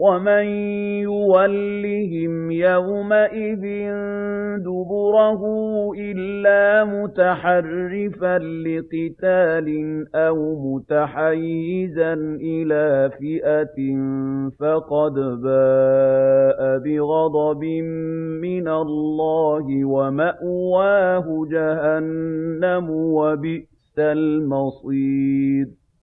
وَمَن يُوَلِّهِمْ يَوْمَئِذٍ دُبُرَهُ إِلَّا مُتَحَرِّفًا لِّقِتَالٍ أَوْ مُتَحَيِّزًا إِلَىٰ فِئَةٍ فَقَدْ بَاءَ بِغَضَبٍ مِّنَ اللَّهِ وَمَأْوَاهُ جَهَنَّمُ ۖ وَبِئْسَ الْمَصِيرُ